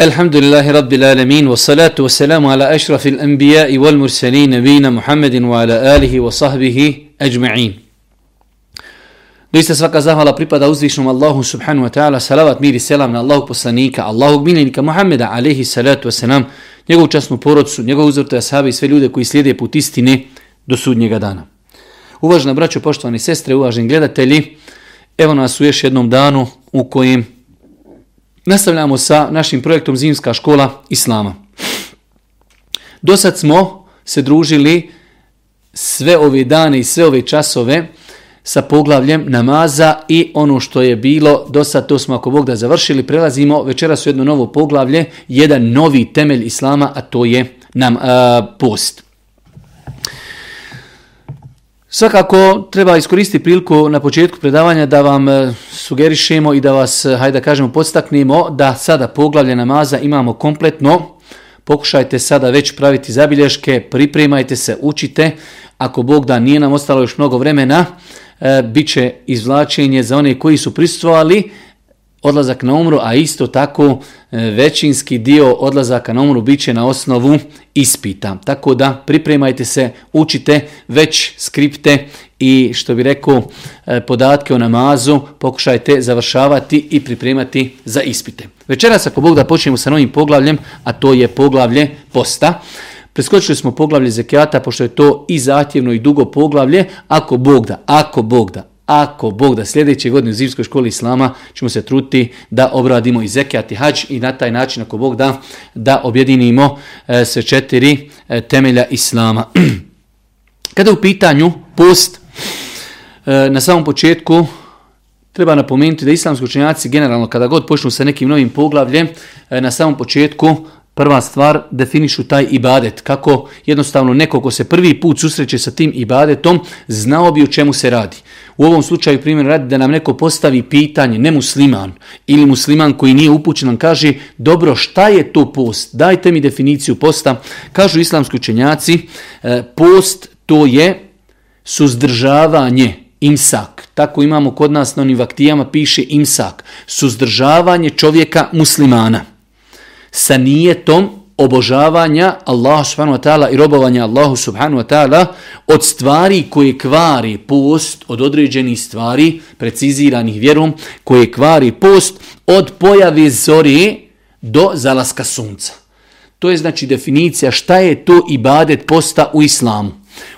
الحمد لله رب العالمين والصلاة والسلام على أشرف الأنبياء والمرسلين نبينا محمد وعلى آله وصحبه أجمعين Doista svaka zahvala pripada uzvišnom Allahu subhanahu wa ta'ala, salavat, mir i selam na Allahog poslanika, Allahog miljenika Muhammeda, alaihi salatu wasalam, njegovu časnu porodcu, njegovu uzvrtu ashabi i sve ljude koji slijede put istine do sudnjega dana. Uvažena braćo, poštovani sestre, uvaženi gledatelji, evo nas u još jednom danu u kojem nastavljamo sa našim projektom Zimska škola Islama. Do sad smo se družili sve ove dane i sve ove časove sa poglavljem namaza i ono što je bilo do sad, to smo ako Bog da završili, prelazimo večeras u jedno novo poglavlje, jedan novi temelj Islama, a to je nam a, post. Svakako treba iskoristiti priliku na početku predavanja da vam e, sugerišemo i da vas, e, hajde da kažemo, podstaknemo da sada poglavlje namaza imamo kompletno. Pokušajte sada već praviti zabilješke, pripremajte se, učite. Ako Bog da nije nam ostalo još mnogo vremena, e, bit će izvlačenje za one koji su prisustvovali, odlazak na umru, a isto tako e, većinski dio odlazaka na umru bit će na osnovu ispita. Tako da pripremajte se, učite već skripte i što bi rekao e, podatke o namazu, pokušajte završavati i pripremati za ispite. Večeras ako Bog da počnemo sa novim poglavljem, a to je poglavlje posta. Preskočili smo poglavlje zekijata, pošto je to i zahtjevno i dugo poglavlje, ako Bog da, ako Bog da, ako Bog da sljedeće godine u Zimskoj školi Islama ćemo se truti da obradimo i zekijat i hađ i na taj način ako Bog da, da objedinimo e, sve četiri e, temelja Islama. Kada u pitanju post, e, na samom početku treba napomenuti da islamski učenjaci generalno kada god počnu sa nekim novim poglavljem, e, na samom početku Prva stvar, definišu taj ibadet. Kako jednostavno neko ko se prvi put susreće sa tim ibadetom, znao bi o čemu se radi. U ovom slučaju primjer radi da nam neko postavi pitanje, ne musliman ili musliman koji nije upućen, nam kaže, dobro, šta je to post? Dajte mi definiciju posta. Kažu islamski učenjaci, e, post to je suzdržavanje, imsak. Tako imamo kod nas na onim vaktijama, piše imsak. Suzdržavanje čovjeka muslimana sa nijetom obožavanja Allahu subhanahu wa ta'ala i robovanja Allahu subhanahu wa ta'ala od stvari koje kvari post, od određenih stvari, preciziranih vjerom, koje kvari post od pojave zore do zalaska sunca. To je znači definicija šta je to ibadet posta u islamu.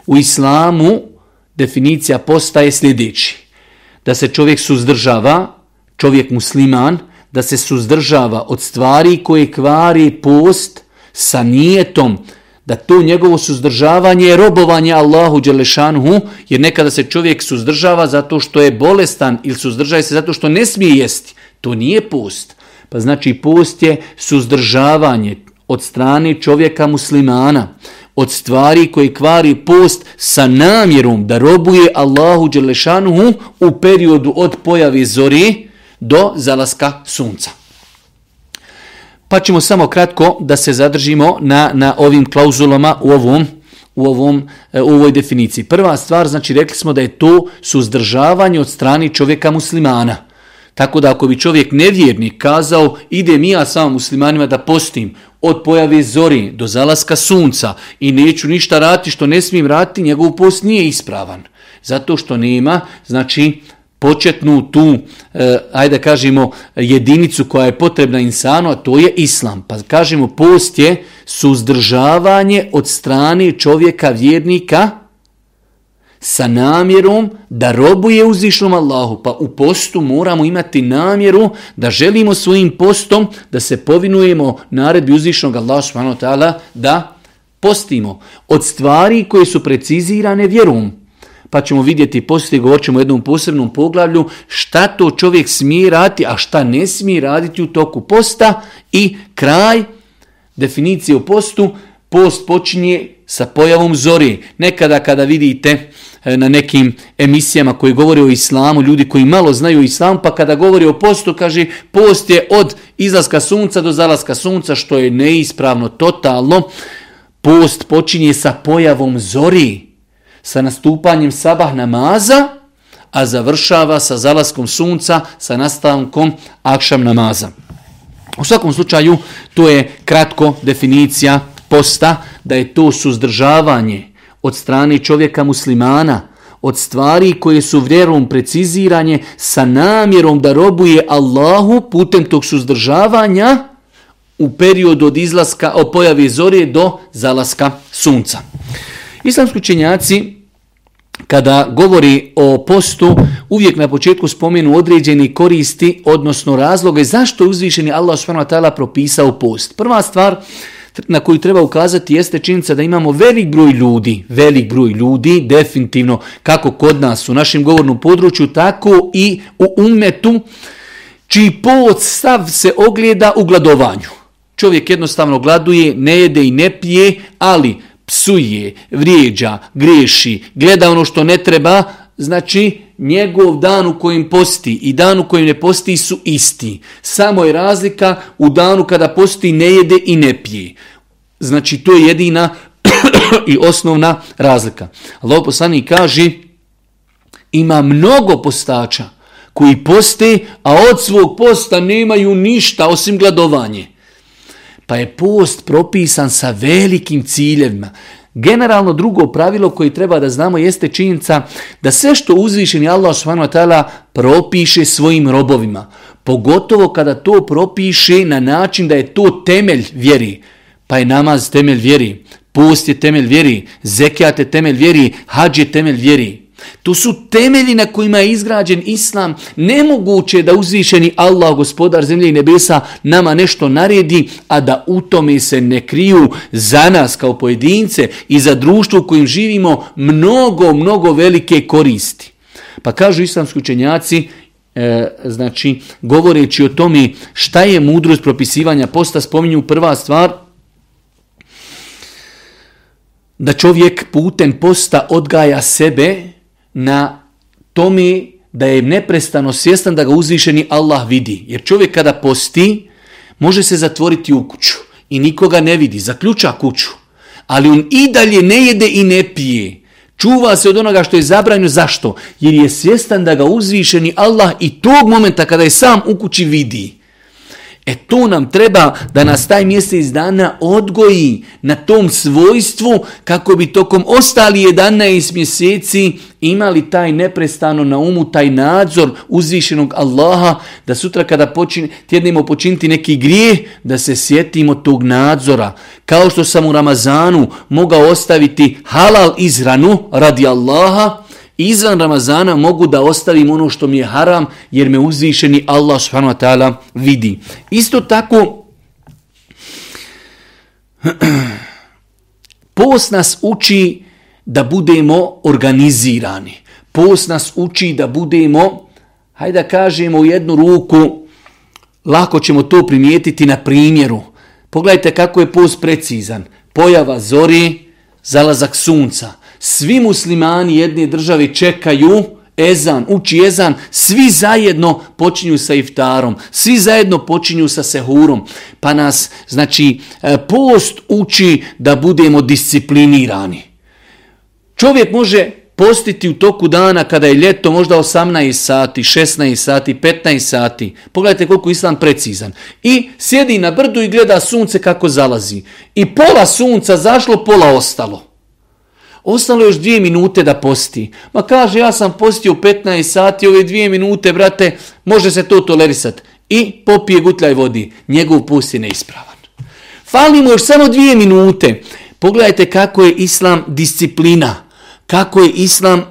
U islamu definicija posta je sljedeći. Da se čovjek suzdržava, čovjek musliman, da se suzdržava od stvari koje kvari post sa nijetom, da to njegovo suzdržavanje je robovanje Allahu Đelešanhu, jer nekada se čovjek suzdržava zato što je bolestan ili suzdržaje se zato što ne smije jesti. To nije post. Pa znači post je suzdržavanje od strane čovjeka muslimana, od stvari koje kvari post sa namjerom da robuje Allahu Đelešanhu u periodu od pojavi zori, do zalaska sunca. Pa ćemo samo kratko da se zadržimo na, na ovim klauzulama u ovom u, ovom, e, u ovoj definiciji. Prva stvar, znači rekli smo da je to suzdržavanje od strani čovjeka muslimana. Tako da ako bi čovjek nevjernik kazao ide mi ja samo muslimanima da postim od pojave zori do zalaska sunca i neću ništa raditi što ne smijem raditi, njegov post nije ispravan. Zato što nema, znači, početnu tu, e, ajde kažemo, jedinicu koja je potrebna insanu, a to je islam. Pa kažemo, post je suzdržavanje od strane čovjeka vjernika sa namjerom da robuje uzvišnom Allahu. Pa u postu moramo imati namjeru da želimo svojim postom da se povinujemo naredbi uzvišnog Allaha da postimo od stvari koje su precizirane vjerom pa ćemo vidjeti poslije, govorit ćemo jednom posebnom poglavlju šta to čovjek smije raditi, a šta ne smije raditi u toku posta i kraj definicije o postu, post počinje sa pojavom zori. Nekada kada vidite e, na nekim emisijama koji govore o islamu, ljudi koji malo znaju o islamu, pa kada govori o postu, kaže post je od izlaska sunca do zalaska sunca, što je neispravno, totalno. Post počinje sa pojavom zori sa nastupanjem sabah namaza, a završava sa zalaskom sunca, sa nastavkom akšam namaza. U svakom slučaju, to je kratko definicija posta, da je to suzdržavanje od strane čovjeka muslimana, od stvari koje su vjerom preciziranje sa namjerom da robuje Allahu putem tog suzdržavanja u periodu od izlaska, od pojave zore do zalaska sunca. Islamski učenjaci kada govori o postu, uvijek na početku spomenu određeni koristi, odnosno razloge zašto je uzvišeni Allah s.w.t. propisao post. Prva stvar na koju treba ukazati jeste činjenica da imamo velik broj ljudi, velik broj ljudi, definitivno kako kod nas u našem govornom području, tako i u umetu, čiji post stav se ogleda u gladovanju. Čovjek jednostavno gladuje, ne jede i ne pije, ali psuje, vrijeđa, griješi, gleda ono što ne treba, znači njegov dan u kojem posti i dan u kojem ne posti su isti. Samo je razlika u danu kada posti ne jede i ne pije. Znači to je jedina i osnovna razlika. Allah poslani kaže ima mnogo postača koji poste, a od svog posta nemaju ništa osim gladovanje. Pa je post propisan sa velikim ciljevima. Generalno drugo pravilo koje treba da znamo jeste činjenica da sve što uzvišeni Allah subhanahu propiše svojim robovima, pogotovo kada to propiše na način da je to temelj vjeri, pa je namaz temelj vjeri, post je temelj vjeri, zekijat je temelj vjeri, hađ je temelj vjeri. To su temelji na kojima je izgrađen islam. Nemoguće da uzvišeni Allah, gospodar zemlje i nebesa, nama nešto naredi, a da u tome se ne kriju za nas kao pojedince i za društvo u kojim živimo mnogo, mnogo velike koristi. Pa kažu islamski učenjaci, e, znači govoreći o tome šta je mudrost propisivanja posta, spominju prva stvar, da čovjek putem posta odgaja sebe na tome da je neprestano svjestan da ga uzvišeni Allah vidi. Jer čovjek kada posti, može se zatvoriti u kuću i nikoga ne vidi, zaključa kuću. Ali on i dalje ne jede i ne pije. Čuva se od onoga što je zabranjeno. Zašto? Jer je svjestan da ga uzvišeni Allah i tog momenta kada je sam u kući vidi. E to nam treba da nas taj mjesec dana odgoji na tom svojstvu kako bi tokom ostali 11 mjeseci imali taj neprestano na umu, taj nadzor uzvišenog Allaha, da sutra kada počin, tjednimo počiniti neki grijeh, da se sjetimo tog nadzora. Kao što sam u Ramazanu mogao ostaviti halal izranu radi Allaha, izvan Ramazana mogu da ostavim ono što mi je haram jer me uzvišeni Allah subhanahu wa ta'ala vidi. Isto tako post nas uči da budemo organizirani. Post nas uči da budemo, hajde da kažemo u jednu ruku, lako ćemo to primijetiti na primjeru. Pogledajte kako je post precizan. Pojava zori, zalazak sunca. Svi muslimani jedne države čekaju ezan, uči ezan, svi zajedno počinju sa iftarom, svi zajedno počinju sa sehurom. Pa nas, znači, e, post uči da budemo disciplinirani. Čovjek može postiti u toku dana kada je ljeto možda 18 sati, 16 sati, 15 sati. Pogledajte koliko islam precizan. I sjedi na brdu i gleda sunce kako zalazi. I pola sunca zašlo, pola ostalo. Ostalo još dvije minute da posti. Ma kaže, ja sam postio 15 sati, ove dvije minute, brate, može se to tolerisati. I popije gutljaj vodi. Njegov post je neispravan. Fali mu još samo dvije minute. Pogledajte kako je islam disciplina. Kako je islam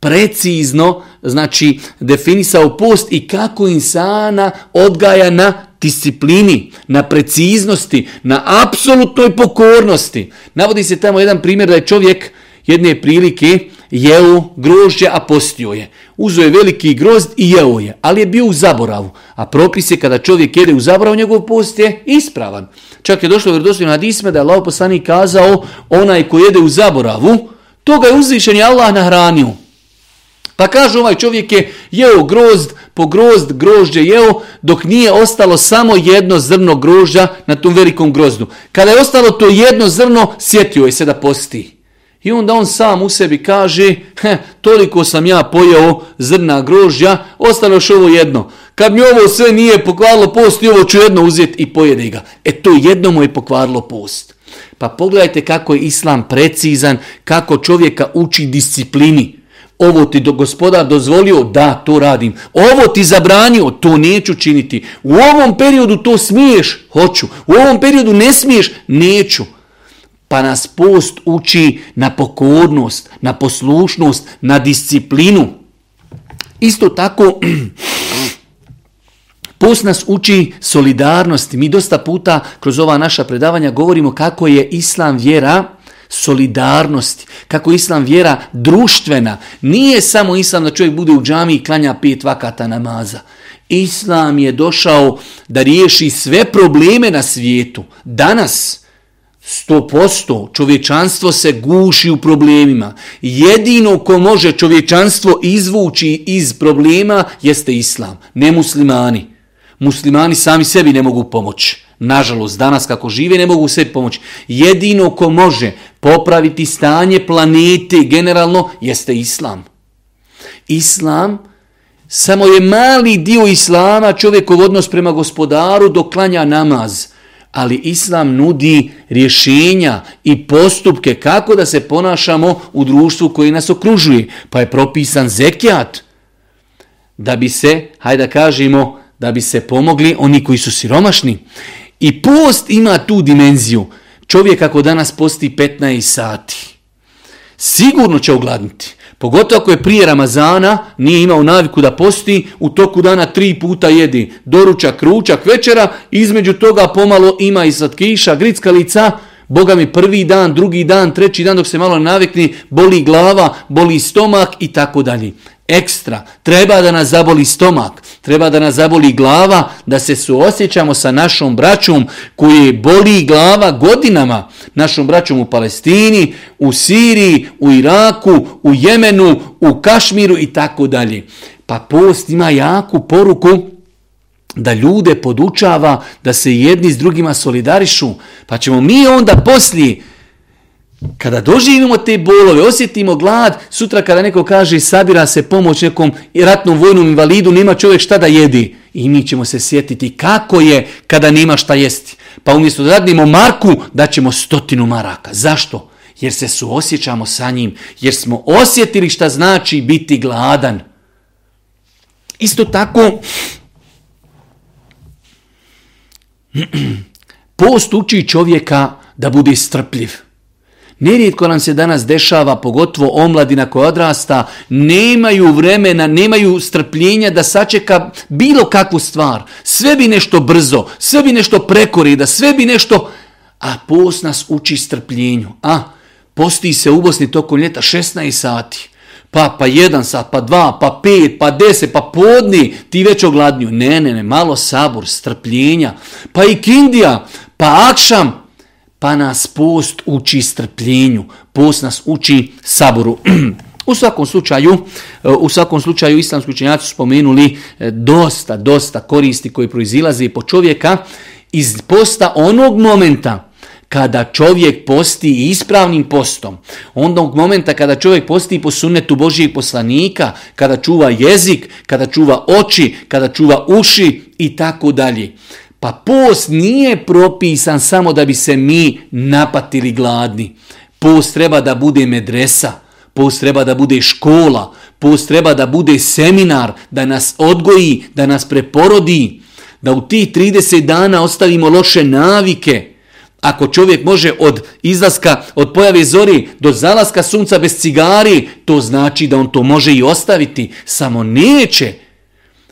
precizno znači definisao post i kako insana odgaja na disciplini, na preciznosti, na apsolutnoj pokornosti. Navodi se tamo jedan primjer da je čovjek jedne prilike jeo grožđe, a postio je. Uzo je veliki grozd i jeo je, ali je bio u zaboravu. A propis je kada čovjek jede u zaboravu, njegov post je ispravan. Čak je došlo vjerodostojno na disme da je Allah poslanik kazao onaj ko jede u zaboravu, toga je uzvišen Allah nahranio. Pa kaže ovaj čovjek je jeo grozd, po grozd grožđe jeo, dok nije ostalo samo jedno zrno grožđa na tom velikom grozdu. Kada je ostalo to jedno zrno, sjetio je se da posti. I onda on sam u sebi kaže, toliko sam ja pojeo zrna grožđa, ostalo još ovo jedno. Kad mi ovo sve nije pokvarilo post i ovo ću jedno uzeti i pojede ga. E to jedno mu je pokvarilo post. Pa pogledajte kako je islam precizan, kako čovjeka uči disciplini. Ovo ti do gospodar dozvolio, da, to radim. Ovo ti zabranio, to neću činiti. U ovom periodu to smiješ, hoću. U ovom periodu ne smiješ, neću. Pa nas post uči na pokornost, na poslušnost, na disciplinu. Isto tako, post nas uči solidarnosti. Mi dosta puta kroz ova naša predavanja govorimo kako je islam vjera solidarnosti, kako je islam vjera društvena. Nije samo islam da čovjek bude u džami i klanja pet vakata namaza. Islam je došao da riješi sve probleme na svijetu. Danas, Sto posto čovječanstvo se guši u problemima. Jedino ko može čovječanstvo izvući iz problema jeste islam, ne muslimani. Muslimani sami sebi ne mogu pomoći. Nažalost, danas kako žive ne mogu sebi pomoći. Jedino ko može popraviti stanje planete generalno jeste islam. Islam, samo je mali dio islama čovjekov odnos prema gospodaru dok klanja namaz ali islam nudi rješenja i postupke kako da se ponašamo u društvu koji nas okružuje. Pa je propisan zekijat da bi se, hajde da kažemo, da bi se pomogli oni koji su siromašni. I post ima tu dimenziju. Čovjek ako danas posti 15 sati, sigurno će ogladniti. Pogotovo ako je prije Ramazana, nije imao naviku da posti, u toku dana tri puta jedi. Doručak, ručak, večera, između toga pomalo ima i slatkiša, grickalica, Boga mi prvi dan, drugi dan, treći dan dok se malo navikni, boli glava, boli stomak i tako dalje ekstra. Treba da nas zaboli stomak, treba da nas zaboli glava, da se suosjećamo sa našom braćom koji boli glava godinama. Našom braćom u Palestini, u Siriji, u Iraku, u Jemenu, u Kašmiru i tako dalje. Pa post ima jaku poruku da ljude podučava da se jedni s drugima solidarišu. Pa ćemo mi onda poslije kada doživimo te bolove, osjetimo glad, sutra kada neko kaže sabira se pomoć nekom ratnom vojnom invalidu, nema čovjek šta da jedi. I mi ćemo se sjetiti kako je kada nema šta jesti. Pa umjesto da radimo marku, da ćemo stotinu maraka. Zašto? Jer se suosjećamo sa njim, jer smo osjetili šta znači biti gladan. Isto tako, post uči čovjeka da bude strpljiv. Nerijetko nam se danas dešava, pogotovo omladina koja odrasta, nemaju vremena, nemaju strpljenja da sačeka bilo kakvu stvar. Sve bi nešto brzo, sve bi nešto prekori, da sve bi nešto... A post nas uči strpljenju. A, posti se u Bosni tokom ljeta 16 sati. Pa, pa jedan sat, pa dva, pa pet, pa deset, pa podni, ti već ogladnju. Ne, ne, ne, malo sabor, strpljenja. Pa i kindija, pa akšam, pa nas post uči strpljenju, post nas uči saboru. U svakom slučaju, u svakom slučaju islamski učenjaci su spomenuli e, dosta, dosta koristi koji proizilaze po čovjeka iz posta onog momenta kada čovjek posti ispravnim postom, onog momenta kada čovjek posti po sunnetu Božijeg poslanika, kada čuva jezik, kada čuva oči, kada čuva uši i tako dalje. Pa post nije propisan samo da bi se mi napatili gladni. Post treba da bude medresa, post treba da bude škola, post treba da bude seminar, da nas odgoji, da nas preporodi, da u tih 30 dana ostavimo loše navike. Ako čovjek može od izlaska, od pojave zori do zalaska sunca bez cigari, to znači da on to može i ostaviti, samo neće.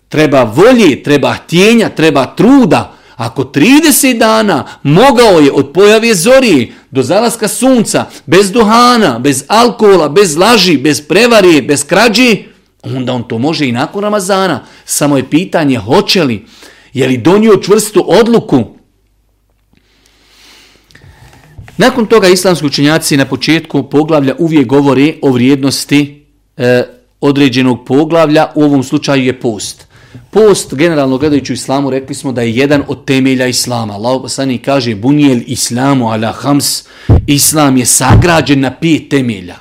Treba volje, treba htjenja, treba truda, ako 30 dana mogao je od pojave zori do zalaska sunca, bez duhana, bez alkohola, bez laži, bez prevari, bez krađi, onda on to može i nakon Ramazana. Samo je pitanje hoće li, je li donio čvrstu odluku. Nakon toga islamski učenjaci na početku poglavlja uvijek govori o vrijednosti e, određenog poglavlja, u ovom slučaju je post. Post, generalno gledajući u islamu, rekli smo da je jedan od temelja islama. Allah sani kaže bunijel islamu ala hams. Islam je sagrađen na pet temelja.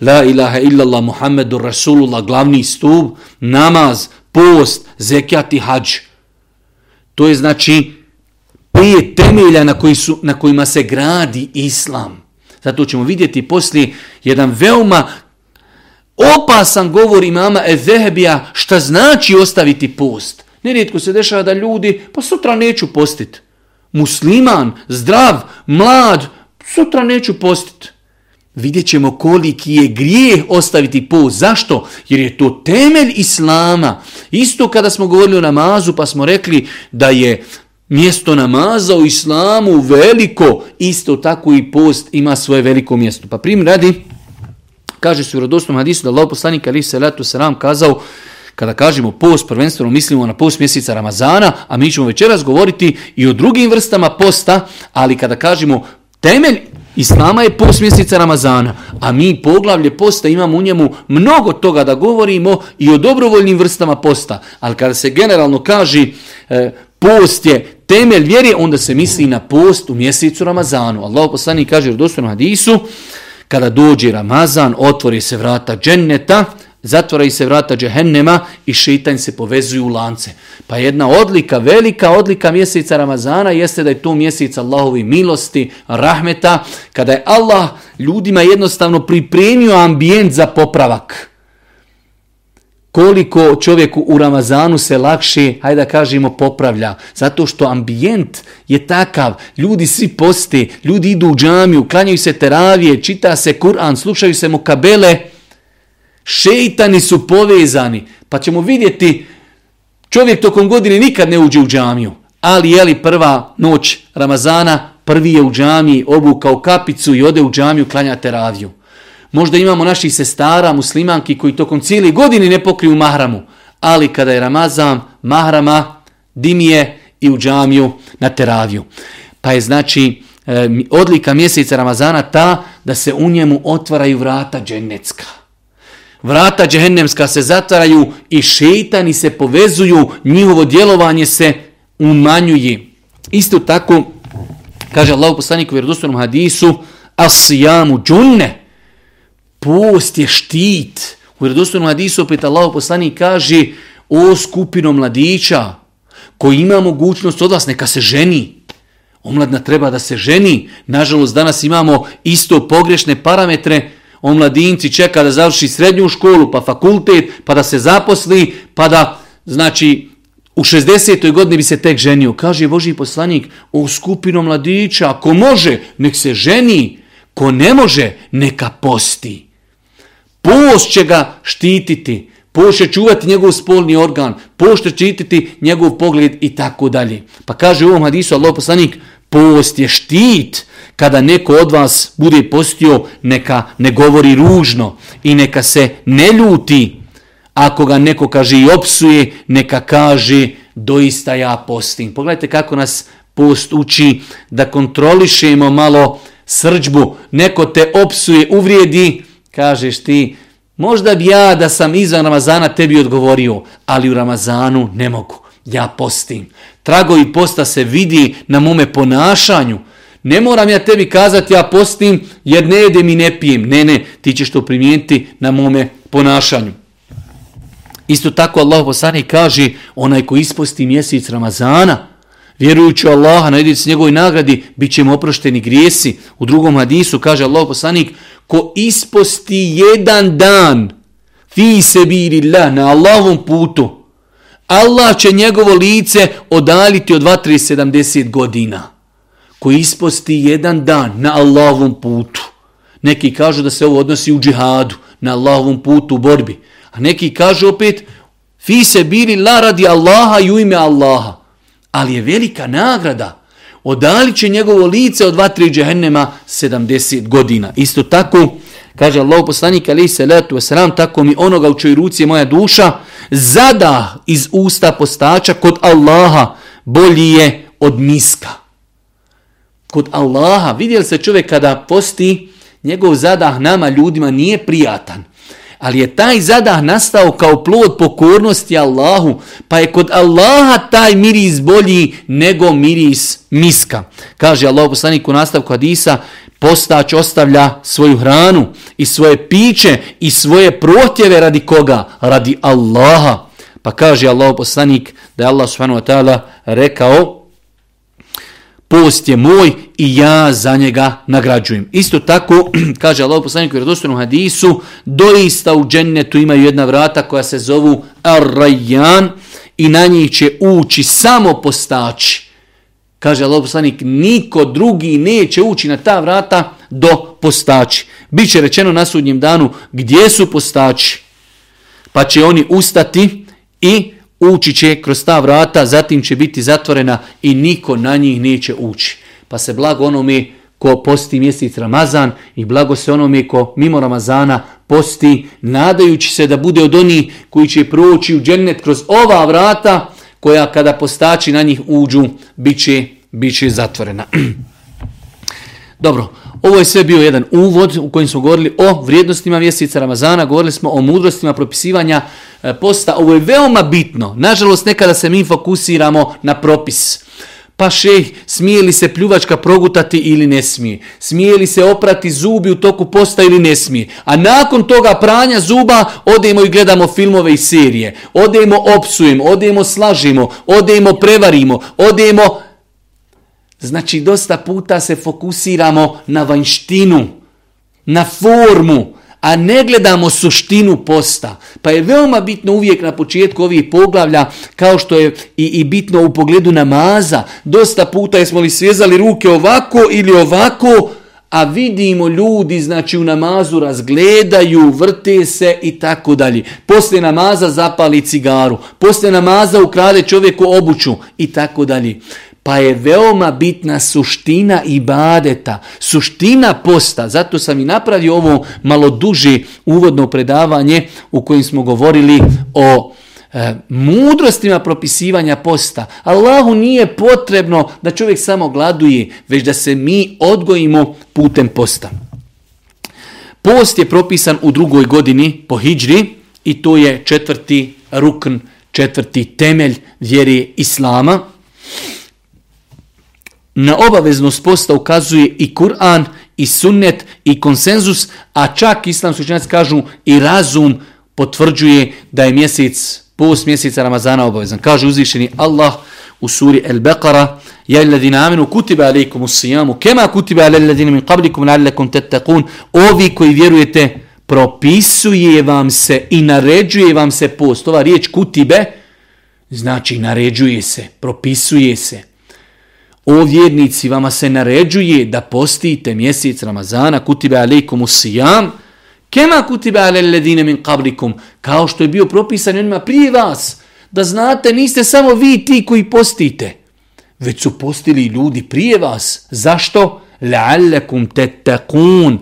La ilaha illallah Muhammedur Rasulullah, glavni stup, namaz, post, zekijat i hađ. To je znači pet temelja na, koji su, na kojima se gradi Islam. Zato ćemo vidjeti poslije jedan veoma opasan govor imama Ezehebija šta znači ostaviti post. Nerijetko se dešava da ljudi, pa sutra neću postiti. Musliman, zdrav, mlad, sutra neću postiti. Vidjet ćemo koliki je grijeh ostaviti post. Zašto? Jer je to temelj Islama. Isto kada smo govorili o namazu pa smo rekli da je mjesto namaza u Islamu veliko, isto tako i post ima svoje veliko mjesto. Pa primjer radi, kaže se u rodosnom hadisu da Allah poslanik ali se letu selam kazao kada kažemo post, prvenstveno mislimo na post mjeseca Ramazana, a mi ćemo večeras govoriti i o drugim vrstama posta, ali kada kažemo temelj Islama je post mjeseca Ramazana, a mi poglavlje posta imamo u njemu mnogo toga da govorimo i o dobrovoljnim vrstama posta. Ali kada se generalno kaže e, post je temelj vjere, onda se misli na post u mjesecu Ramazanu. Allah poslani kaže u dostojnom hadisu, kada dođe Ramazan, otvori se vrata dženneta, zatvoraju se vrata džehennema i šeitanj se povezuju u lance. Pa jedna odlika, velika odlika mjeseca Ramazana jeste da je to mjesec Allahovi milosti, rahmeta, kada je Allah ljudima jednostavno pripremio ambijent za popravak. Koliko čovjeku u Ramazanu se lakše, hajde da kažemo, popravlja. Zato što ambijent je takav, ljudi svi poste, ljudi idu u džamiju, klanjaju se teravije, čita se Kur'an, slušaju se mu kabele, Šeitani su povezani, pa ćemo vidjeti čovjek tokom godine nikad ne uđe u džamiju, ali je li prva noć Ramazana, prvi je u džamiji, obukao kapicu i ode u džamiju klanja teraviju. Možda imamo naših sestara, muslimanki koji tokom cijeli godini ne pokriju mahramu, ali kada je Ramazan, mahrama, dimije i u džamiju na teraviju. Pa je znači e, odlika mjeseca Ramazana ta da se u njemu otvaraju vrata dženecka. Vrata džehennemska se zatvaraju i šeitani se povezuju, njihovo djelovanje se umanjuje. Isto tako, kaže Allah poslanik u vjerodostojnom hadisu, asijamu džunne, post je štit. U vjerodostojnom hadisu opet Allah poslanik kaže, o skupino mladića koji ima mogućnost od vas, neka se ženi. Omladna treba da se ženi. Nažalost, danas imamo isto pogrešne parametre omladinci čeka da završi srednju školu, pa fakultet, pa da se zaposli, pa da, znači, u 60. godini bi se tek ženio. Kaže Boži poslanik, u skupinu mladića, ako može, nek se ženi, ko ne može, neka posti. Post će ga štititi, post će čuvati njegov spolni organ, post će štititi njegov pogled i tako dalje. Pa kaže u ovom hadisu Allah poslanik, post je štit, kada neko od vas bude postio, neka ne govori ružno i neka se ne ljuti. Ako ga neko kaže i opsuje, neka kaže doista ja postim. Pogledajte kako nas post uči da kontrolišemo malo srđbu. Neko te opsuje, uvrijedi, kažeš ti, možda bi ja da sam izvan Ramazana tebi odgovorio, ali u Ramazanu ne mogu. Ja postim. Tragovi posta se vidi na mome ponašanju. Ne moram ja tebi kazati ja postim jer ne jedem i ne pijem. Ne, ne, ti ćeš to primijeniti na mome ponašanju. Isto tako Allah poslani kaže onaj ko isposti mjesec Ramazana, vjerujući Allaha, na se njegovoj nagradi, bit ćemo oprošteni grijesi. U drugom hadisu kaže Allah poslanik, ko isposti jedan dan fi sebi na Allahovom putu, Allah će njegovo lice odaliti od 2-70 godina koji isposti jedan dan na Allahovom putu. Neki kažu da se ovo odnosi u džihadu, na Allahovom putu u borbi. A neki kažu opet, fi se bili la radi Allaha i u ime Allaha. Ali je velika nagrada. Odali će njegovo lice od dva, tri džehennema 70 godina. Isto tako, kaže Allah poslanik alaih salatu wasalam, tako mi onoga u čoj ruci je moja duša, zada iz usta postača kod Allaha bolji je od miska kod Allaha. Vidjeli se čovjek kada posti, njegov zadah nama ljudima nije prijatan. Ali je taj zadah nastao kao plod pokornosti Allahu, pa je kod Allaha taj miris bolji nego miris miska. Kaže Allah poslanik u nastavku Hadisa, postać ostavlja svoju hranu i svoje piće i svoje protjeve radi koga? Radi Allaha. Pa kaže Allah poslanik da je Allah subhanahu wa ta'ala rekao post je moj i ja za njega nagrađujem. Isto tako, kaže Allah poslanik u redostojnom hadisu, doista u džennetu imaju jedna vrata koja se zovu Ar-Rayyan i na njih će ući samo postači. Kaže Allah poslanik, niko drugi neće ući na ta vrata do postači. Biće rečeno na sudnjem danu gdje su postači. Pa će oni ustati i ući će kroz ta vrata, zatim će biti zatvorena i niko na njih neće ući. Pa se blago onome ko posti mjesec Ramazan i blago se onome ko mimo Ramazana posti, nadajući se da bude od onih koji će proći u džennet kroz ova vrata, koja kada postači na njih uđu, bit će, bit će zatvorena. Dobro, ovo je sve bio jedan uvod u kojem smo govorili o vrijednostima mjeseca Ramazana, govorili smo o mudrostima propisivanja e, posta. Ovo je veoma bitno. Nažalost, nekada se mi fokusiramo na propis. Pa šeh, smije li se pljuvačka progutati ili ne smije? Smije li se oprati zubi u toku posta ili ne smije? A nakon toga pranja zuba odemo i gledamo filmove i serije. Odemo opsujemo, odemo slažimo, odemo prevarimo, odemo Znači, dosta puta se fokusiramo na vanjštinu, na formu, a ne gledamo suštinu posta. Pa je veoma bitno uvijek na početku ovih poglavlja, kao što je i, i bitno u pogledu namaza. Dosta puta jesmo li svezali ruke ovako ili ovako, a vidimo ljudi znači u namazu razgledaju, vrte se i tako dalje. Poslije namaza zapali cigaru, poslije namaza ukrade čovjeku obuću i tako dalje. Pa je veoma bitna suština ibadeta, suština posta. Zato sam i napravio ovo malo duže uvodno predavanje u kojem smo govorili o e, mudrostima propisivanja posta. Allahu nije potrebno da čovjek samo gladuje, već da se mi odgojimo putem posta. Post je propisan u drugoj godini po hijđri i to je četvrti rukn, četvrti temelj vjere Islama. Na obaveznost posta ukazuje i Kur'an, i sunnet, i konsenzus, a čak islamski učenjaci kažu i razum potvrđuje da je mjesec, post mjeseca Ramazana obavezan. Kaže uzvišeni Allah u suri El-Beqara, Ja illadina amenu kutiba alaikum usijamu, kema kutiba alaikum min qablikum la'allakum tattaqun. Ovi koji vjerujete, propisuje vam se i naređuje vam se post. Ova riječ kutibe znači naređuje se, propisuje se. O vjernici, vama se naređuje da postite mjesec Ramazana, kutibe alaikum usijam, kema kutibe alaikum min qablikum, kao što je bio propisan onima prije vas, da znate, niste samo vi ti koji postite, već su postili ljudi prije vas. Zašto? La'allakum tettakun,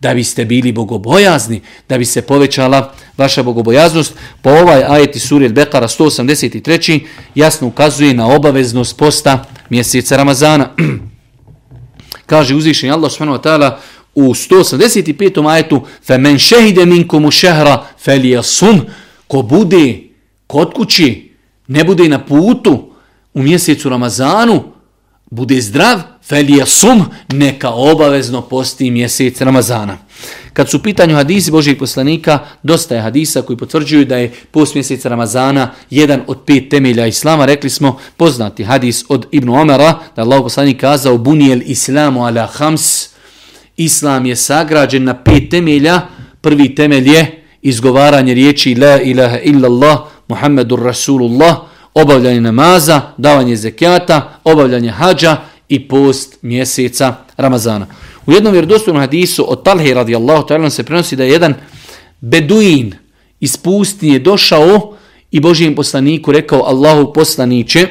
da biste bili bogobojazni, da bi se povećala vaša bogobojaznost. Po ovaj ajeti suri Bekara 183. jasno ukazuje na obaveznost posta mjeseca Ramazana. Kaže uzvišenje Allah subhanahu wa ta'ala u 185. ajetu فَمَنْ شَهِدَ مِنْكُمُ شَهْرَ فَلِيَسُمْ Ko bude kod kući, ne bude na putu u mjesecu Ramazanu, bude zdrav, sum, neka obavezno posti mjesec Ramazana. Kad su pitanju hadisi Božih poslanika, dosta je hadisa koji potvrđuju da je post mjeseca Ramazana jedan od pet temelja Islama. Rekli smo poznati hadis od Ibnu Omara, da Allah poslanik kazao bunijel islamu ala hams, Islam je sagrađen na pet temelja. Prvi temelj je izgovaranje riječi la ilaha illallah, Muhammedur Rasulullah, obavljanje namaza, davanje zekijata, obavljanje hađa i post mjeseca Ramazana. U jednom vjerodostojnom hadisu od Talhe radijallahu ta'ala se prenosi da je jedan beduin iz pustinje došao i Božijem poslaniku rekao Allahu poslaniće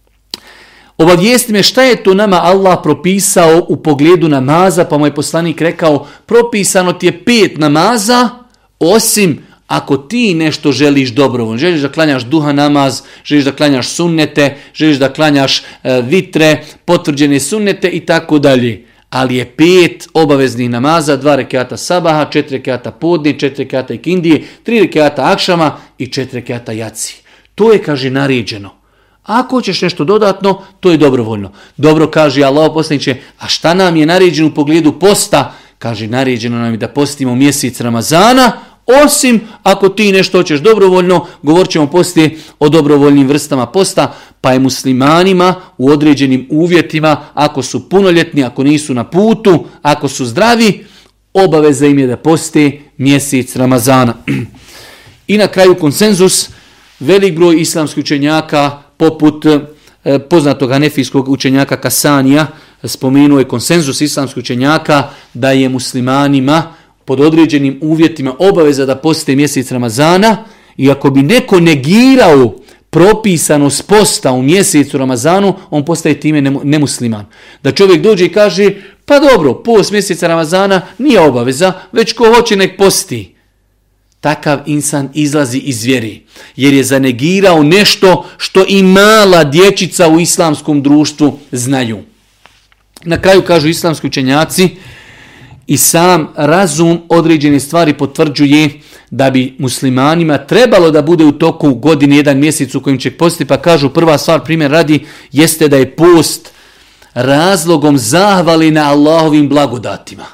obavijesti me šta je to nama Allah propisao u pogledu namaza pa moj poslanik rekao propisano ti je pet namaza osim ako ti nešto želiš dobrovoljno, želiš da klanjaš duha namaz, želiš da klanjaš sunnete, želiš da klanjaš e, vitre, potvrđene sunnete i tako dalje. Ali je pet obaveznih namaza, dva rekiata sabaha, četiri rekiata podne, četiri rekiata ikindije, tri rekiata akšama i četiri rekiata jaci. To je, kaže, naređeno. Ako hoćeš nešto dodatno, to je dobrovoljno. Dobro kaže Allah poslaniče, a šta nam je naređeno u pogledu posta? Kaže, naređeno nam je da postimo mjesec Ramazana, osim ako ti nešto hoćeš dobrovoljno, govorit ćemo poslije o dobrovoljnim vrstama posta, pa je muslimanima u određenim uvjetima, ako su punoljetni, ako nisu na putu, ako su zdravi, obaveza im je da poste mjesec Ramazana. I na kraju konsenzus, velik broj islamskih učenjaka, poput e, poznatog anefijskog učenjaka Kasanija, spomenuo je konsenzus islamskih učenjaka da je muslimanima pod određenim uvjetima obaveza da poste mjesec Ramazana i ako bi neko negirao propisanost posta u mjesecu Ramazanu, on postaje time nemusliman. Da čovjek dođe i kaže, pa dobro, post mjeseca Ramazana nije obaveza, već ko hoće nek posti. Takav insan izlazi iz vjeri, jer je zanegirao nešto što i mala dječica u islamskom društvu znaju. Na kraju kažu islamski učenjaci, i sam razum određene stvari potvrđuje da bi muslimanima trebalo da bude u toku godine jedan mjesec u kojim će postiti, pa kažu prva stvar, primjer radi, jeste da je post razlogom zahvali na Allahovim blagodatima.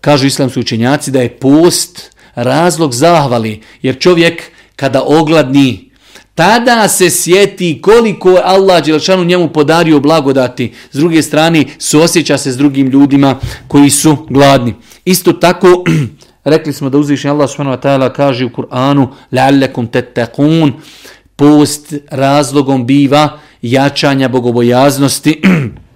Kažu islamski učenjaci da je post razlog zahvali, jer čovjek kada ogladni, tada se sjeti koliko je Allah Đelšanu njemu podario blagodati. S druge strane, suosjeća se s drugim ljudima koji su gladni. Isto tako, rekli smo da uzvišnji Allah subhanahu wa ta'ala kaže u Kur'anu لَعَلَّكُمْ تَتَّقُونَ Post razlogom biva jačanja bogobojaznosti.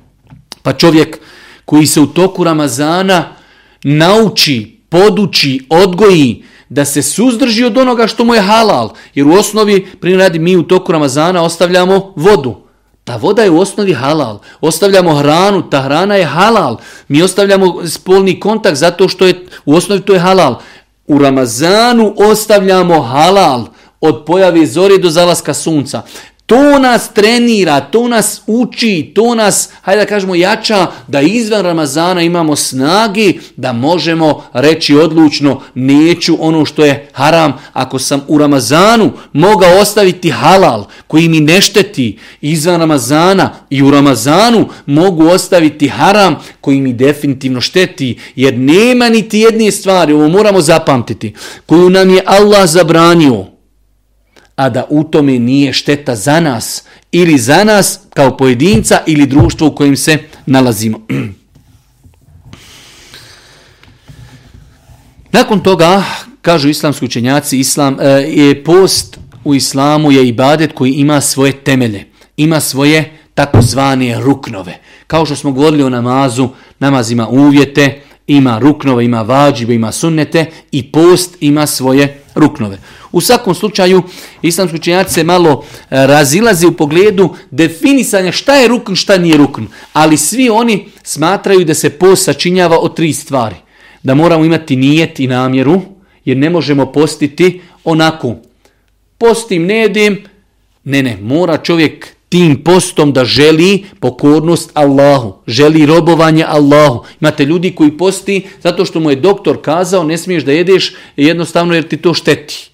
pa čovjek koji se u toku Ramazana nauči, poduči, odgoji, da se suzdrži od onoga što mu je halal. Jer u osnovi, primjer radi, mi u toku Ramazana ostavljamo vodu. Ta voda je u osnovi halal. Ostavljamo hranu, ta hrana je halal. Mi ostavljamo spolni kontakt zato što je u osnovi to je halal. U Ramazanu ostavljamo halal od pojave zore do zalaska sunca. To nas trenira, to nas uči, to nas, hajde da kažemo, jača da izvan Ramazana imamo snagi da možemo reći odlučno neću ono što je haram. Ako sam u Ramazanu mogao ostaviti halal koji mi ne šteti izvan Ramazana i u Ramazanu mogu ostaviti haram koji mi definitivno šteti jer nema niti jedne stvari, ovo moramo zapamtiti, koju nam je Allah zabranio a da u tome nije šteta za nas ili za nas kao pojedinca ili društvo u kojem se nalazimo. Nakon toga, kažu islamski učenjaci, islam, e, je post u islamu je ibadet koji ima svoje temelje, ima svoje takozvane ruknove. Kao što smo govorili o namazu, namaz ima uvjete, ima ruknove, ima vađive, ima sunnete i post ima svoje ruknove. U svakom slučaju, islamski učenjaci se malo e, razilazi u pogledu definisanja šta je rukn, šta nije rukn. Ali svi oni smatraju da se post sačinjava od tri stvari. Da moramo imati nijet i namjeru, jer ne možemo postiti onako. Postim, ne jedim, ne, ne, mora čovjek tim postom da želi pokornost Allahu, želi robovanje Allahu. Imate ljudi koji posti zato što mu je doktor kazao ne smiješ da jedeš jednostavno jer ti to šteti.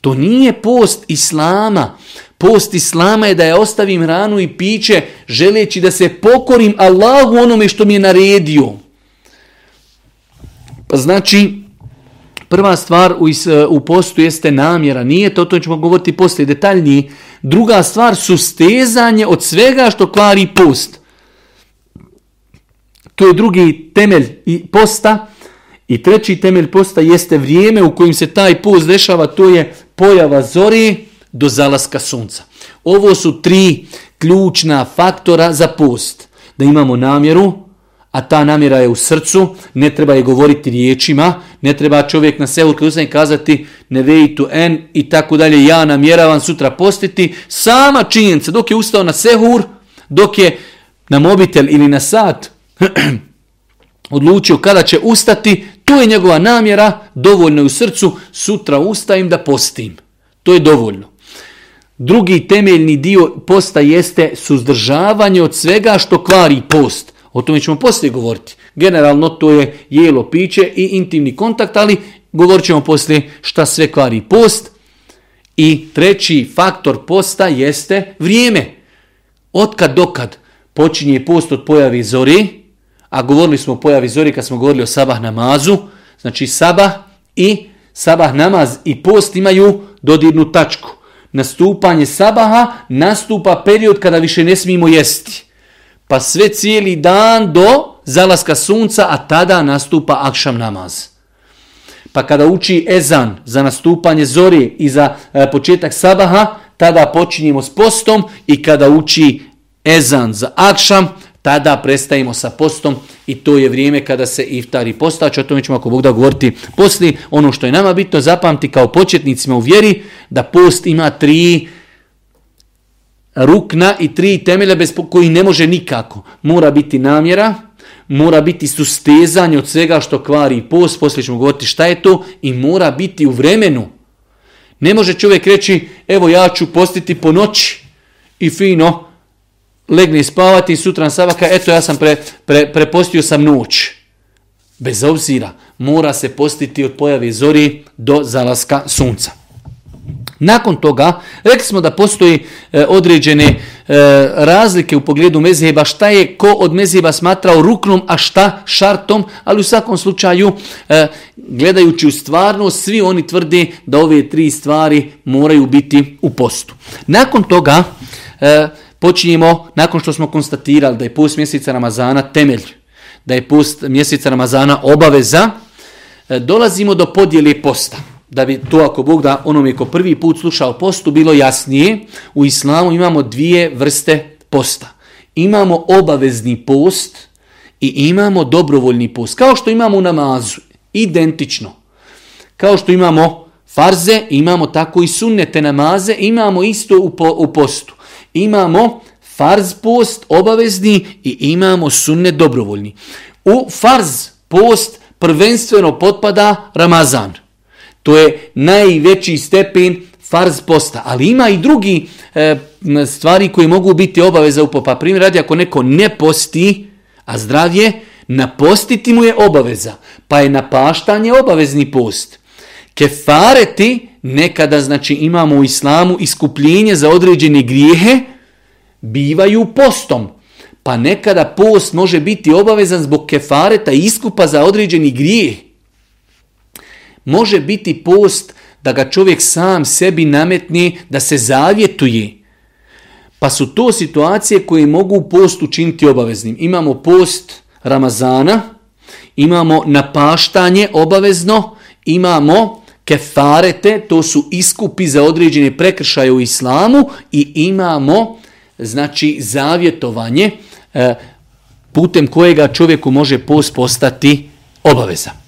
To nije post Islama. Post Islama je da je ostavim hranu i piće želeći da se pokorim Allahu onome što mi je naredio. Pa znači, prva stvar u, u postu jeste namjera. Nije to, to ćemo govoriti poslije detaljnije. Druga stvar su stezanje od svega što kvari post. To je drugi temelj posta. I treći temelj posta jeste vrijeme u kojim se taj post dešava, to je pojava zori do zalaska sunca. Ovo su tri ključna faktora za post. Da imamo namjeru, a ta namjera je u srcu, ne treba je govoriti riječima, ne treba čovjek na sehur kad kazati ne vejtu en i tako dalje, ja namjeravam sutra postiti. Sama činjenica, dok je ustao na sehur, dok je na mobitel ili na sat odlučio kada će ustati, to je njegova namjera, dovoljno je u srcu, sutra ustajem da postim. To je dovoljno. Drugi temeljni dio posta jeste suzdržavanje od svega što kvari post. O tome ćemo poslije govoriti. Generalno to je jelo, piće i intimni kontakt, ali govorit ćemo poslije šta sve kvari post. I treći faktor posta jeste vrijeme. Otkad dokad počinje post od pojavi zori, a govorili smo o pojavi zori kad smo govorili o sabah namazu, znači sabah i sabah namaz i post imaju dodirnu tačku. Nastupanje sabaha nastupa period kada više ne smijemo jesti. Pa sve cijeli dan do zalaska sunca, a tada nastupa akšam namaz. Pa kada uči ezan za nastupanje zori i za e, početak sabaha, tada počinjemo s postom i kada uči ezan za akšam, tada prestajemo sa postom i to je vrijeme kada se iftari postač, o tome ćemo ako Bog da govoriti poslije. Ono što je nama bitno zapamti kao početnicima u vjeri, da post ima tri rukna i tri temelja bez koji ne može nikako. Mora biti namjera, mora biti sustezanje od svega što kvari post, poslije ćemo govoriti šta je to, i mora biti u vremenu. Ne može čovjek reći, evo ja ću postiti po noći i fino, legne spavati i sutra sabaka, eto ja sam pre, pre, prepostio sam noć. Bez obzira, mora se postiti od pojave zori do zalaska sunca. Nakon toga, rekli smo da postoji e, određene e, razlike u pogledu mezheba, šta je ko od mezheba smatrao ruknom, a šta šartom, ali u svakom slučaju, e, gledajući u stvarnost, svi oni tvrde da ove tri stvari moraju biti u postu. Nakon toga, počinjemo, nakon što smo konstatirali da je post mjeseca Ramazana temelj, da je post mjeseca Ramazana obaveza, dolazimo do podjele posta da bi to ako Bog da onome ko prvi put slušao postu bilo jasnije, u islamu imamo dvije vrste posta. Imamo obavezni post i imamo dobrovoljni post. Kao što imamo u namazu, identično. Kao što imamo farze, imamo tako i sunnete namaze, imamo isto u, u postu. Imamo farz post obavezni i imamo sunnet dobrovoljni. U farz post prvenstveno potpada Ramazan. To je najveći stepen farz posta. Ali ima i drugi e, stvari koji mogu biti obaveza u popa. Primjer radi ako neko ne posti, a zdravje, napostiti mu je obaveza. Pa je napaštanje obavezni post. Kefareti nekada znači imamo u islamu iskupljenje za određene grijehe, bivaju postom. Pa nekada post može biti obavezan zbog kefareta i iskupa za određeni grijeh može biti post da ga čovjek sam sebi nametni da se zavjetuje. Pa su to situacije koje mogu post učiniti obaveznim. Imamo post Ramazana, imamo napaštanje obavezno, imamo kefarete, to su iskupi za određene prekršaje u islamu i imamo znači zavjetovanje e, putem kojega čovjeku može post postati obaveza.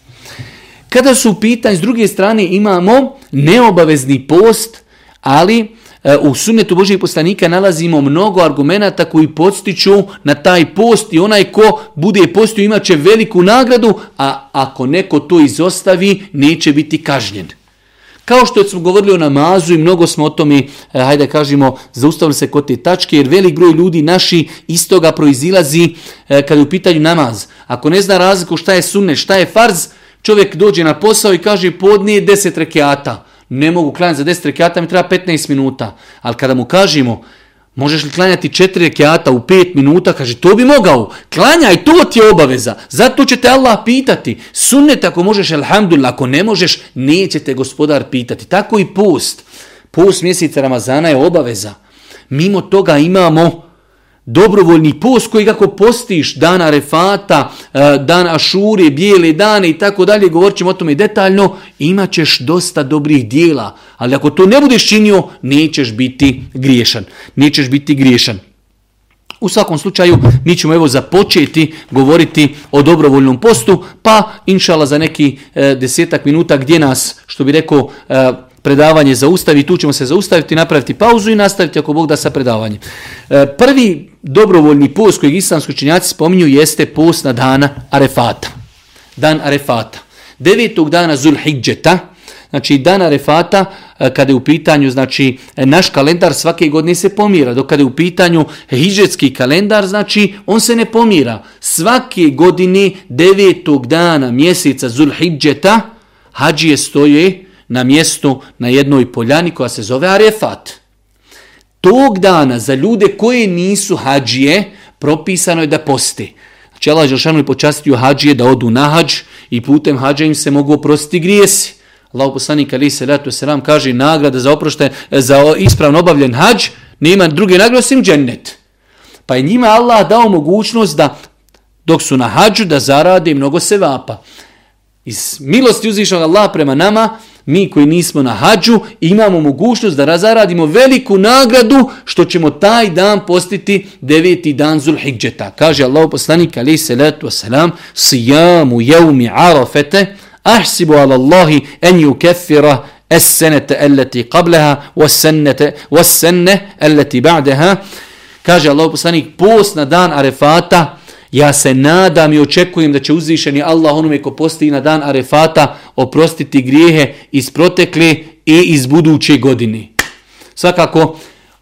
Kada su u s druge strane imamo neobavezni post, ali e, u sunnetu Božih poslanika nalazimo mnogo argumenata koji podstiču na taj post i onaj ko bude postio imat će veliku nagradu, a ako neko to izostavi neće biti kažnjen. Kao što smo govorili o namazu i mnogo smo o tome, e, hajde kažemo, zaustavili se kod te tačke, jer velik broj ljudi naši iz toga proizilazi e, kada je u pitanju namaz. Ako ne zna razliku šta je sunne, šta je farz, Čovjek dođe na posao i kaže podnije 10 rekiata. Ne mogu klanjati za 10 rekiata, mi treba 15 minuta. Ali kada mu kažemo, možeš li klanjati 4 rekiata u 5 minuta, kaže to bi mogao. Klanjaj, to ti je obaveza. Zato će te Allah pitati. Sunnet ako možeš, alhamdulillah, ako ne možeš, neće te gospodar pitati. Tako i post. Post mjeseca Ramazana je obaveza. Mimo toga imamo dobrovoljni post koji kako postiš dana refata, e, dan ašure, bijele dane i tako dalje, govorit ćemo o tome detaljno, imat ćeš dosta dobrih dijela, ali ako to ne budeš činio, nećeš biti griješan. Nećeš biti griješan. U svakom slučaju, mi ćemo evo započeti govoriti o dobrovoljnom postu, pa inšala za neki e, desetak minuta gdje nas, što bi rekao, e, predavanje zaustavi, tu ćemo se zaustaviti, napraviti pauzu i nastaviti ako Bog da sa predavanjem. Prvi dobrovoljni post kojeg islamski učenjaci spominju jeste post na dana Arefata. Dan Arefata. Devetog dana Zulhidžeta, znači dan Arefata, e, kada je u pitanju, znači naš kalendar svake godine se pomira, dok kada je u pitanju hidžetski kalendar, znači on se ne pomira. Svake godine devetog dana mjeseca Zulhidžeta, hađije stoje na mjestu na jednoj poljani koja se zove Arefat. Tog dana za ljude koje nisu hađije propisano je da posti. Znači Allah Želšanu je počastio hađije da odu na hađ i putem hađa im se mogu oprostiti grijesi. Allah poslanik ali se letu selam kaže nagrada za oprošte, za ispravno obavljen hađ, nema druge nagrade osim džennet. Pa je njima Allah dao mogućnost da dok su na hađu da zarade mnogo sevapa. Iz milosti uzvišnog Allah prema nama, mi koji nismo na hađu imamo mogućnost da zaradimo veliku nagradu što ćemo taj dan postiti deveti dan Zulhidžeta. Kaže Allah poslanik ali salatu wasalam sijamu jevmi arafete ahsibu ala Allahi en yukeffira es-senete elleti qableha was-sennete was-senne elleti ba'deha. Kaže Allah poslanik post na dan Arefata ja se nadam i očekujem da će uzvišeni Allah onome ko posti na dan Arefata oprostiti grijehe iz protekle i iz buduće godine. Svakako,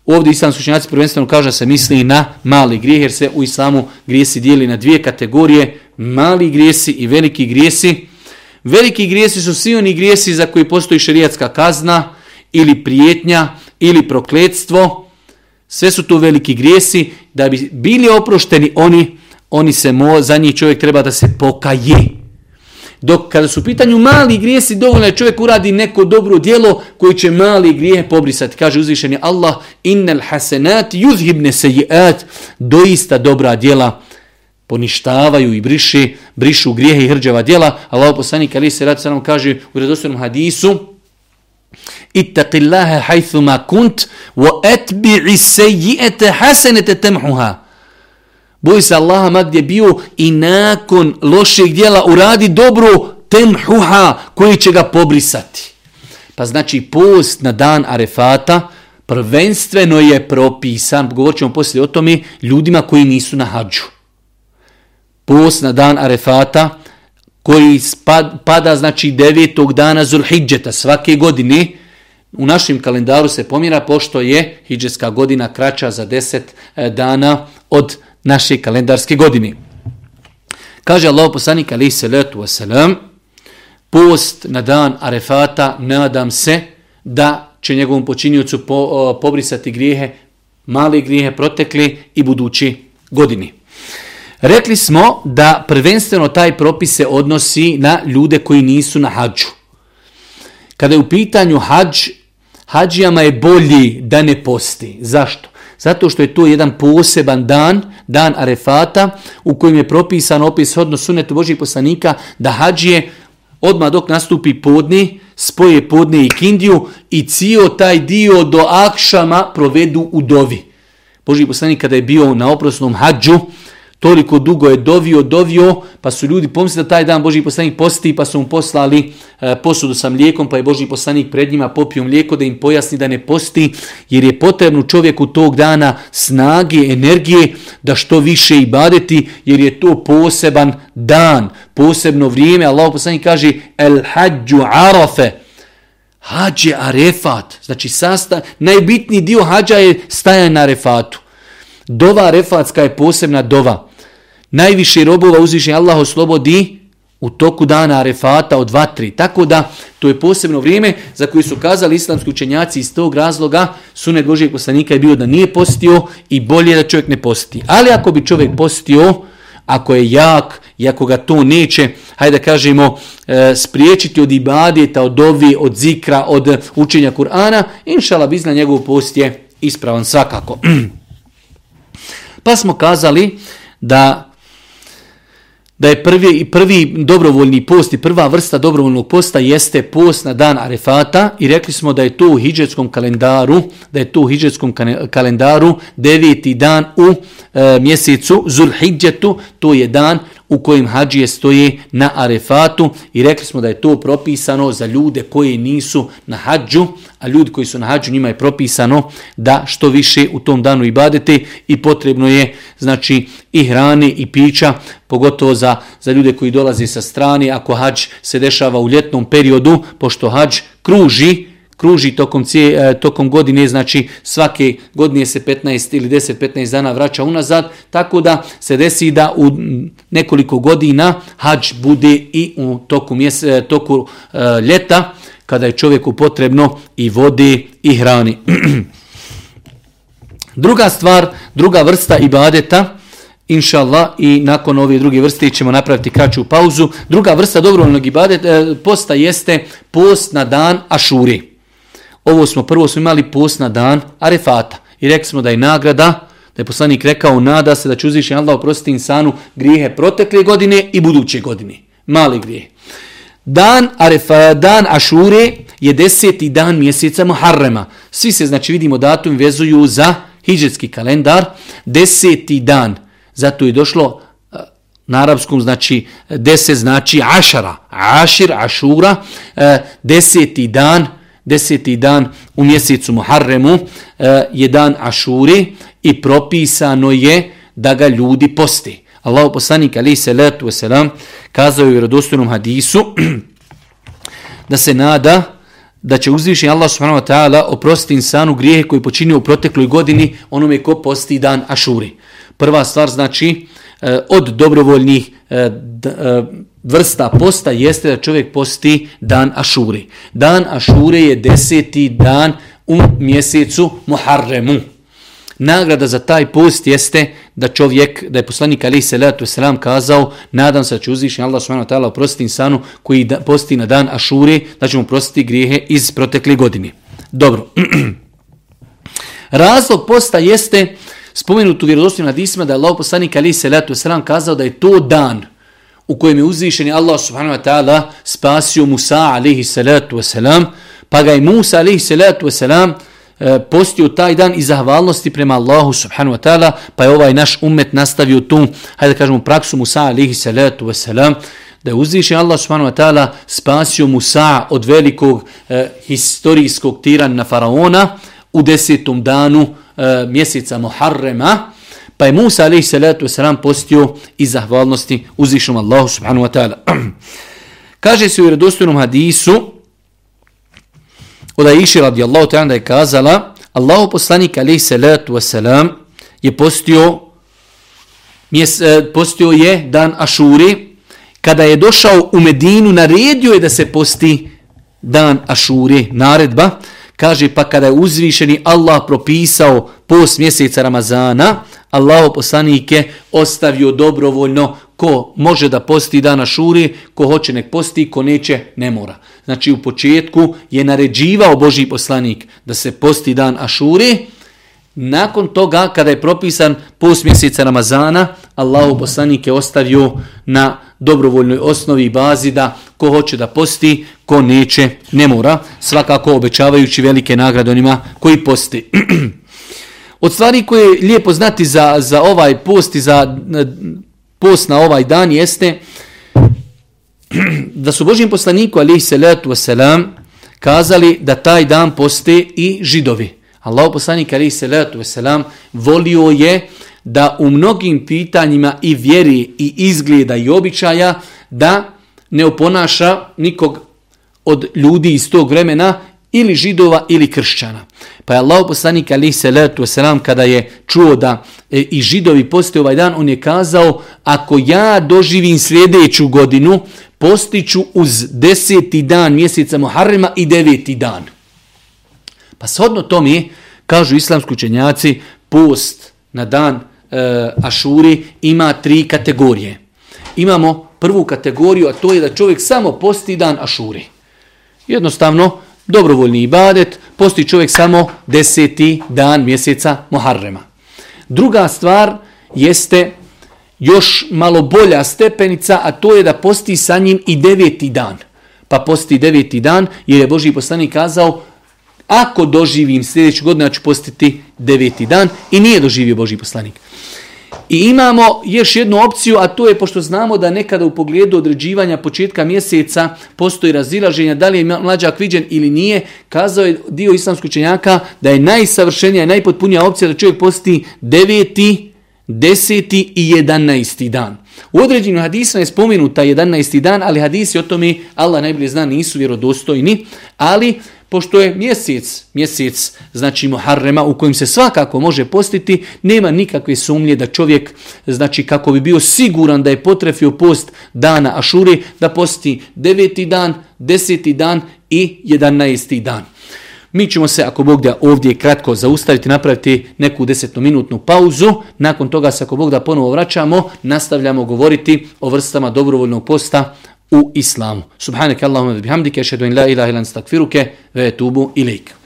ovdje islamski učenjaci prvenstveno kaže se misli na mali grijeh, jer se u islamu grijesi dijeli na dvije kategorije, mali grijesi i veliki grijesi. Veliki grijesi su svi oni grijesi za koji postoji šerijatska kazna ili prijetnja ili prokledstvo. Sve su to veliki grijesi. Da bi bili oprošteni oni, oni se mo, za njih čovjek treba da se pokaje. Dok kada su u pitanju mali grijesi, dovoljno je čovjek uradi neko dobro djelo koji će mali grijehe pobrisati. Kaže uzvišeni Allah, innal hasenat yuzhibne sejiat, doista dobra djela poništavaju i briše, brišu grijehe i hrđava djela. Allah poslanik ali se rad nam kaže u redostojnom hadisu Ittaqillaha haythu ma kunt wa atbi'i sayyi'ata hasanata tamhuha. Boj se Allaha ma gdje bio i nakon lošeg djela uradi dobro temhuha koji će ga pobrisati. Pa znači post na dan Arefata prvenstveno je propisan, govorit ćemo poslije o tome, ljudima koji nisu na hađu post na dan Arefata, koji spad, pada znači devetog dana Zulhidžeta svake godine, u našem kalendaru se pomjera pošto je hidžetska godina kraća za deset e, dana od naše kalendarske godine. Kaže Allah poslanik alaih salatu wasalam, post na dan Arefata, nadam se da će njegovom počinjucu po, pobrisati grijehe, male grijehe protekli i budući godini. Rekli smo da prvenstveno taj propis se odnosi na ljude koji nisu na hađu. Kada je u pitanju hađ, hađijama je bolji da ne posti. Zašto? Zato što je to jedan poseban dan, dan Arefata, u kojem je propisan opis odnos sunetu Božih poslanika, da hađije odmah dok nastupi podni, spoje podne i kindiju i cijel taj dio do akšama provedu u dovi. Boži poslanik kada je bio na oprosnom hađu, toliko dugo je dovio, dovio, pa su ljudi pomislili da taj dan Boži poslanik posti, pa su mu poslali e, posudu sa mlijekom, pa je Boži poslanik pred njima popio mlijeko da im pojasni da ne posti, jer je potrebno čovjeku tog dana snage, energije, da što više i badeti, jer je to poseban dan, posebno vrijeme. Allah poslanik kaže, el hađu arafe, Hađ je arefat, znači sasta, najbitniji dio hađa je stajanje na arefatu. Dova arefatska je posebna dova najviše robova uzviše Allah oslobodi u toku dana Arefata od vatri. Tako da to je posebno vrijeme za koje su kazali islamski učenjaci iz tog razloga sunet Božijeg poslanika je bio da nije postio i bolje da čovjek ne posti. Ali ako bi čovjek postio, ako je jak i ako ga to neće, hajde da kažemo, e, spriječiti od ibadeta, od ovi, od zikra, od učenja Kur'ana, inšala bizna njegov post je ispravan svakako. pa smo kazali da da je prvi, prvi dobrovoljni post i prva vrsta dobrovoljnog posta jeste post na dan Arefata i rekli smo da je to u hidžetskom kalendaru, da je to u hidžetskom kalendaru deveti dan u e, mjesecu Zulhidžetu, to je dan u kojem hađije stoje na arefatu i rekli smo da je to propisano za ljude koji nisu na hađu, a ljudi koji su na hađu njima je propisano da što više u tom danu ibadete i potrebno je znači i hrane i pića, pogotovo za, za ljude koji dolaze sa strane, ako hađ se dešava u ljetnom periodu, pošto hađ kruži, kruži tokom, cije, e, tokom godine, znači svake godine se 15 ili 10-15 dana vraća unazad, tako da se desi da u nekoliko godina hađ bude i u toku, mjese, toku uh, ljeta, kada je čovjeku potrebno i vode i hrani. druga stvar, druga vrsta ibadeta, inša i nakon ove druge vrste ćemo napraviti kraću pauzu. Druga vrsta dobrovoljnog ibadeta, e, posta jeste post na dan Ašuri. Ovo smo prvo smo imali post na dan Arefata. I rekli smo da je nagrada, da je poslanik rekao, nada se da će uzviši Allah oprostiti insanu grijehe protekle godine i buduće godine. Mali grijeh. Dan, Arefa, dan Ašure je deseti dan mjeseca Muharrema. Svi se, znači vidimo datum, vezuju za hijđetski kalendar. Deseti dan. Zato je došlo na arapskom znači deset znači ašara, ašir, ašura, deseti dan, deseti dan u mjesecu Muharremu je dan ašuri i propisano je da ga ljudi posti. Allahu poslanik ali se letu wasalam kazao je u vjerodostojnom hadisu da se nada da će uzvišeni Allah subhanahu wa ta'ala oprostiti insanu grijehe koji počinio u protekloj godini onome ko posti dan Ašuri. Prva stvar znači e, od dobrovoljnih e, e, vrsta posta jeste da čovjek posti dan Ašuri. Dan Ašure je deseti dan u mjesecu Muharremu. Nagrada za taj post jeste da čovjek, da je poslanik Ali Salatu Selam kazao, nadam se da će uzvišen Allah subhanahu ta'ala oprostiti insanu koji da, posti na dan Ašuri, da će mu prostiti grijehe iz protekle godine. Dobro. Razlog posta jeste spomenut u vjerodostojnim hadisima da je Allah poslanik Ali Salatu Selam kazao da je to dan u kojem je uzvišeni Allah subhanahu wa ta'ala spasio Musa alaihi salatu wasalam, pa ga je Musa alaihi salatu wasalam E, postio taj dan i zahvalnosti prema Allahu subhanahu wa ta'ala, pa je ovaj naš umet nastavio tu, hajde da kažemo, praksu Musa alihi salatu wasalam, da je uzvišen Allah subhanahu wa ta'ala spasio Musa od velikog e, historijskog tirana na faraona u desetom danu e, mjeseca Muharrema, pa je Musa alihi salatu wasalam postio i zahvalnosti uzvišenom Allahu subhanahu wa ta'ala. Kaže se u redostojnom hadisu, od Aisha radijallahu ta'ala da je kazala Allahu poslanik alaihi salatu wasalam je postio, e, postio je dan Ašuri kada je došao u Medinu naredio je da se posti dan Ašuri naredba kaže pa kada je uzvišeni Allah propisao post mjeseca Ramazana Allahu poslanik je ostavio dobrovoljno ko može da posti dana šuri, ko hoće nek posti, ko neće ne mora. Znači u početku je naređivao Boži poslanik da se posti dan Ašuri, nakon toga kada je propisan post mjeseca Ramazana, Allahu poslanik je ostavio na dobrovoljnoj osnovi i bazi da ko hoće da posti, ko neće ne mora, svakako obećavajući velike nagrade onima koji posti. Od stvari koje je lijepo znati za, za ovaj post i za post na ovaj dan jeste da su Božim poslaniku alihi salatu wasalam kazali da taj dan poste i židovi. Allah poslanik alihi salatu wasalam volio je da u mnogim pitanjima i vjeri i izgleda i običaja da ne oponaša nikog od ljudi iz tog vremena ili židova ili kršćana. Pa je Allah poslanik alihi salatu wasalam kada je čuo da e, i židovi poste ovaj dan, on je kazao ako ja doživim sljedeću godinu, postiću uz deseti dan mjeseca Muharrema i deveti dan. Pa shodno to mi, kažu islamski učenjaci, post na dan e, Ašuri ima tri kategorije. Imamo prvu kategoriju, a to je da čovjek samo posti dan Ašuri. Jednostavno, dobrovoljni ibadet, posti čovjek samo deseti dan mjeseca Muharrema. Druga stvar jeste još malo bolja stepenica, a to je da posti sa njim i deveti dan. Pa posti deveti dan, jer je Boži poslanik kazao, ako doživim sljedeću godinu, ja ću postiti deveti dan i nije doživio Boži poslanik. I imamo još jednu opciju, a to je pošto znamo da nekada u pogledu određivanja početka mjeseca postoji razilaženja da li je mlađak viđen ili nije, kazao je dio islamskog učenjaka da je najsavršenija i najpotpunija opcija da čovjek posti deveti, deseti i jedanajsti dan. U određenim hadisama je spomenuta 11. dan, ali hadisi o tome Allah najbolje zna nisu vjerodostojni, ali pošto je mjesec, mjesec znači Muharrema u kojem se svakako može postiti, nema nikakve sumnje da čovjek, znači kako bi bio siguran da je potrefio post dana Ašuri, da posti deveti dan, deseti dan i 11. dan. Mi ćemo se, ako Bog da ovdje kratko zaustaviti, napraviti neku desetnominutnu pauzu. Nakon toga se, ako Bog da ponovo vraćamo, nastavljamo govoriti o vrstama dobrovoljnog posta u islamu. Subhaneke Allahumma bihamdike, šedu in la ilaha ilan stakfiruke, ve tubu ilaik.